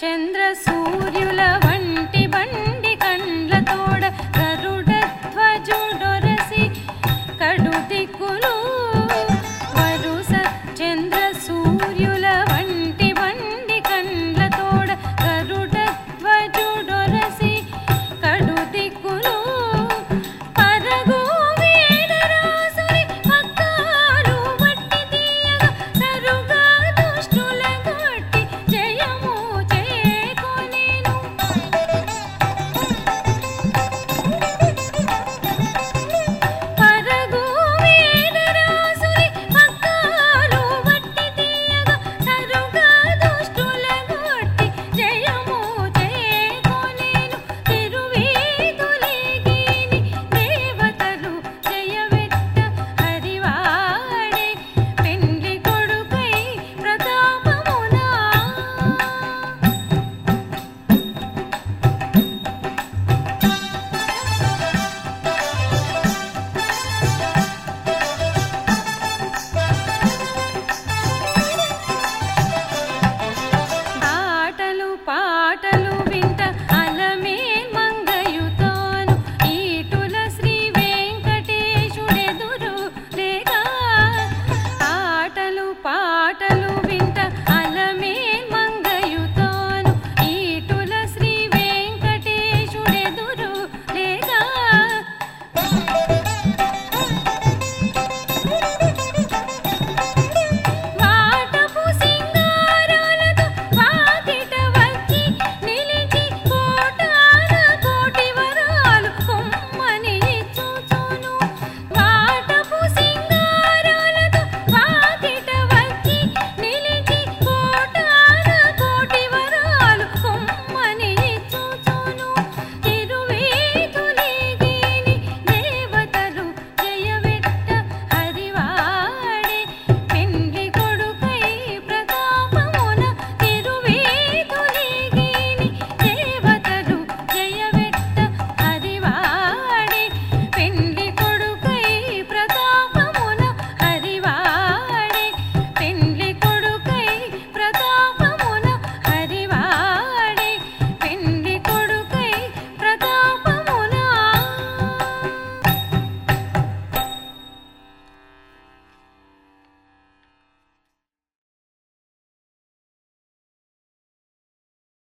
చంద్రసూర్యుల వంటి బండి కండ్లతోడ గరుడ ధ్వజుడొరసి కడు దిక్కులు